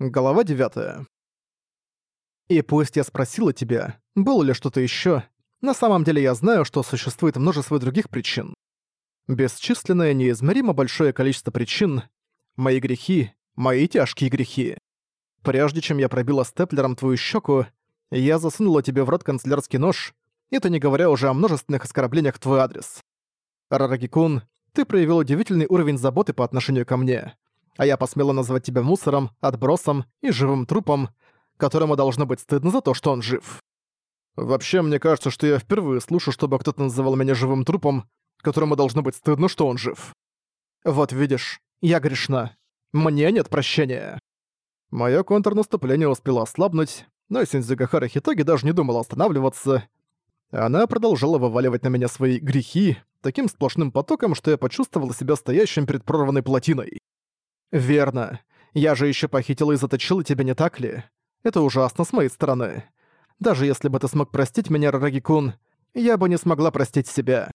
Глава 9. И пусть я спросила тебя, было ли что-то еще, на самом деле я знаю, что существует множество других причин. Бесчисленное, неизмеримо большое количество причин, мои грехи, мои тяжкие грехи. Прежде чем я пробила степлером твою щеку, я засунула тебе в рот канцелярский нож, это не говоря уже о множественных оскорблениях в твой адрес. Рарагикун, ты проявил удивительный уровень заботы по отношению ко мне а я посмела назвать тебя мусором, отбросом и живым трупом, которому должно быть стыдно за то, что он жив. Вообще, мне кажется, что я впервые слушаю, чтобы кто-то называл меня живым трупом, которому должно быть стыдно, что он жив. Вот видишь, я грешна. Мне нет прощения. Моё контрнаступление успело ослабнуть, но Синдзюгахара Хитоги даже не думала останавливаться. Она продолжала вываливать на меня свои грехи таким сплошным потоком, что я почувствовал себя стоящим перед прорванной плотиной. «Верно. Я же еще похитил и заточил тебя, не так ли? Это ужасно с моей стороны. Даже если бы ты смог простить меня, Рарагикун, я бы не смогла простить себя.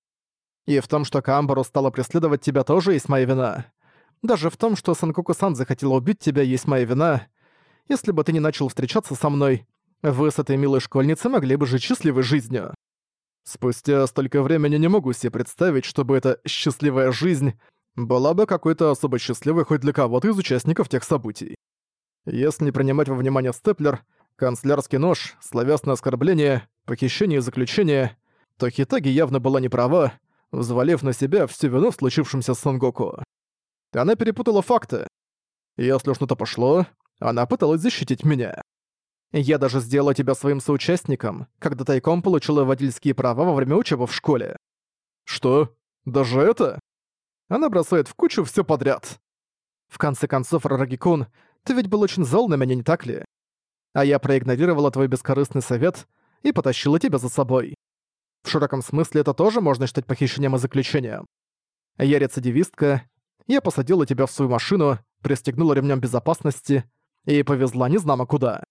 И в том, что Камбару стала преследовать тебя, тоже есть моя вина. Даже в том, что Санкуку-сан захотела убить тебя, есть моя вина. Если бы ты не начал встречаться со мной, вы с этой милой школьницей могли бы жить счастливой жизнью. Спустя столько времени не могу себе представить, чтобы эта «счастливая жизнь» была бы какой-то особо счастливой хоть для кого-то из участников тех событий. Если не принимать во внимание степлер, канцлерский нож, словесное оскорбление, похищение и заключение, то Хитаги явно была не права, взвалив на себя всю вину в случившемся с Сангоку. Она перепутала факты. Если уж что-то пошло, она пыталась защитить меня. Я даже сделала тебя своим соучастником, когда тайком получила водительские права во время учебы в школе. Что? Даже это? Она бросает в кучу все подряд. В конце концов, Рарагикун, ты ведь был очень зол на меня, не так ли? А я проигнорировала твой бескорыстный совет и потащила тебя за собой. В широком смысле это тоже можно считать похищением и заключением. Я рецидивистка, я посадила тебя в свою машину, пристегнула ремнем безопасности и повезла незнамо куда.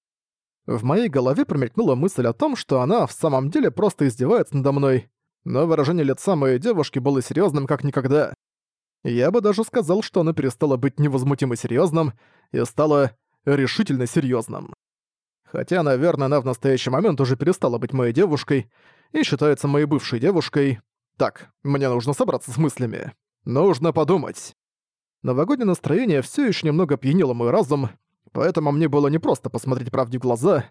В моей голове промелькнула мысль о том, что она в самом деле просто издевается надо мной, но выражение лица моей девушки было серьезным как никогда. Я бы даже сказал, что она перестала быть невозмутимо серьёзным и стала решительно серьёзным. Хотя, наверное, она в настоящий момент уже перестала быть моей девушкой и считается моей бывшей девушкой. Так, мне нужно собраться с мыслями. Нужно подумать. Новогоднее настроение всё ещё немного пьянило мой разум, поэтому мне было непросто посмотреть правде в глаза.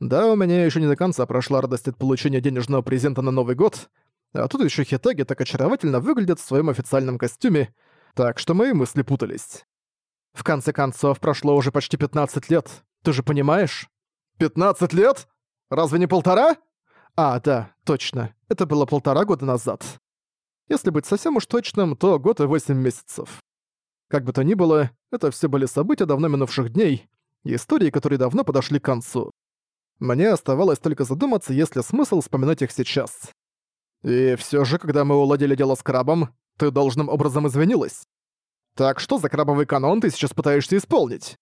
Да, у меня ещё не до конца прошла радость от получения денежного презента на Новый год — а тут еще Хитаги так очаровательно выглядит в своем официальном костюме, так что мои мысли путались. В конце концов, прошло уже почти 15 лет. Ты же понимаешь? 15 лет? Разве не полтора? А, да, точно. Это было полтора года назад. Если быть совсем уж точным, то год и 8 месяцев. Как бы то ни было, это все были события давно минувших дней, истории, которые давно подошли к концу. Мне оставалось только задуматься, есть ли смысл вспоминать их сейчас. И все же, когда мы уладили дело с крабом, ты должным образом извинилась. Так что за крабовый канон ты сейчас пытаешься исполнить?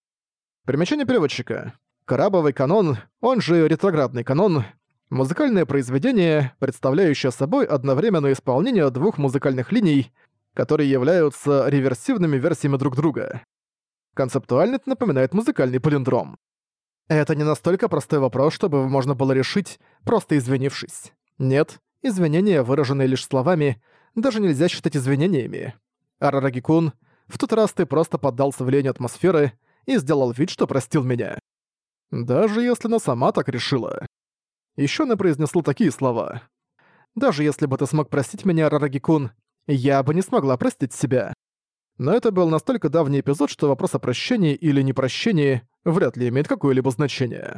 Примечание переводчика. Крабовый канон, он же ретроградный канон, музыкальное произведение, представляющее собой одновременное исполнение двух музыкальных линий, которые являются реверсивными версиями друг друга. Концептуально это напоминает музыкальный полиндром. Это не настолько простой вопрос, чтобы можно было решить, просто извинившись. Нет, Извинения, выраженные лишь словами, даже нельзя считать извинениями. Арарагикун, в тот раз ты просто поддался влиянию атмосферы и сделал вид, что простил меня. Даже если она сама так решила. Еще она произнесла такие слова. «Даже если бы ты смог простить меня, Арарагикун, я бы не смогла простить себя». Но это был настолько давний эпизод, что вопрос о прощении или непрощении вряд ли имеет какое-либо значение.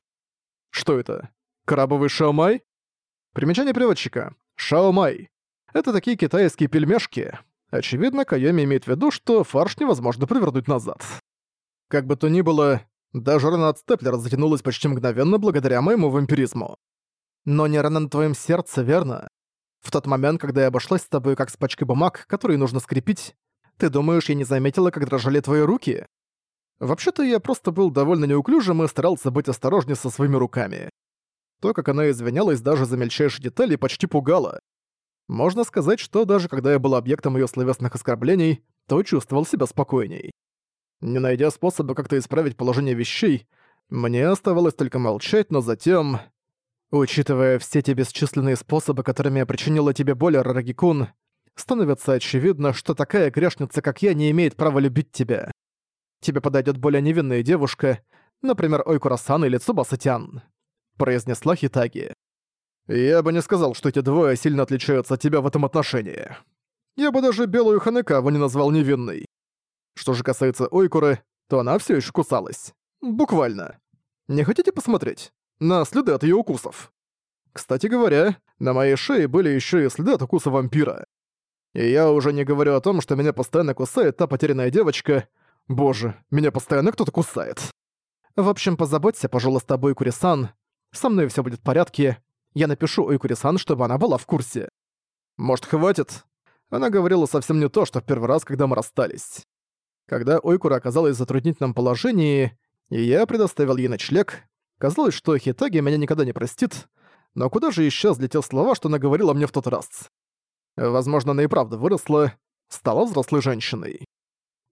Что это? Крабовый шаумай? Примечание приводчика. Шаомай. Это такие китайские пельмешки. Очевидно, Кайоми имеет в виду, что фарш невозможно провернуть назад. Как бы то ни было, даже рана от степлера затянулась почти мгновенно благодаря моему вампиризму. Но не рана на твоем сердце, верно? В тот момент, когда я обошлась с тобой как с пачкой бумаг, которые нужно скрепить, ты думаешь, я не заметила, как дрожали твои руки? Вообще-то я просто был довольно неуклюжим и старался быть осторожнее со своими руками. То, как она извинялась даже за мельчайшие детали, почти пугало. Можно сказать, что даже когда я был объектом ее словесных оскорблений, то чувствовал себя спокойней. Не найдя способа как-то исправить положение вещей, мне оставалось только молчать, но затем... Учитывая все те бесчисленные способы, которыми я причинила тебе боль, Рарагикун, становится очевидно, что такая грешница, как я, не имеет права любить тебя. Тебе подойдет более невинная девушка, например, Ойкурасан или Цубасатян. — произнесла Хитаги. «Я бы не сказал, что эти двое сильно отличаются от тебя в этом отношении. Я бы даже белую Ханекаву не назвал невинной. Что же касается Ойкуры, то она все еще кусалась. Буквально. Не хотите посмотреть? На следы от ее укусов. Кстати говоря, на моей шее были еще и следы от укуса вампира. И я уже не говорю о том, что меня постоянно кусает та потерянная девочка. Боже, меня постоянно кто-то кусает. В общем, позаботься, пожалуйста, об Ойкуре-сан, со мной все будет в порядке. Я напишу Ойкурисан, чтобы она была в курсе. Может, хватит? Она говорила совсем не то, что в первый раз, когда мы расстались. Когда Ойкура оказалась в затруднительном положении, и я предоставил ей ночлег, казалось, что Хитаги меня никогда не простит, но куда же исчезли те слова, что она говорила мне в тот раз? Возможно, она и правда выросла, стала взрослой женщиной.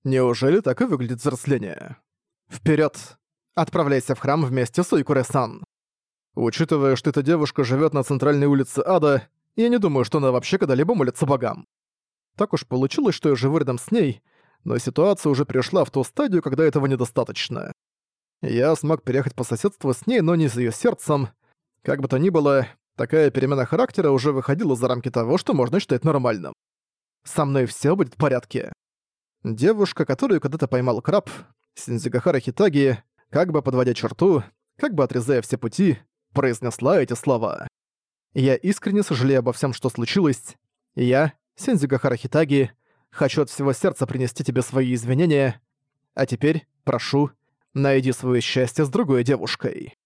Неужели так и выглядит взросление? Вперед! Отправляйся в храм вместе с Ойкуре-сан. Учитывая, что эта девушка живет на центральной улице Ада, я не думаю, что она вообще когда-либо молится богам. Так уж получилось, что я живу рядом с ней, но ситуация уже пришла в ту стадию, когда этого недостаточно. Я смог переехать по соседству с ней, но не с ее сердцем. Как бы то ни было, такая перемена характера уже выходила за рамки того, что можно считать нормальным. «Со мной все будет в порядке». Девушка, которую когда-то поймал краб, Синзигахара Хитаги, как бы подводя черту, как бы отрезая все пути, произнесла эти слова. Я искренне сожалею обо всем, что случилось. Я, Синдзюга Харахитаги, хочу от всего сердца принести тебе свои извинения. А теперь, прошу, найди свое счастье с другой девушкой.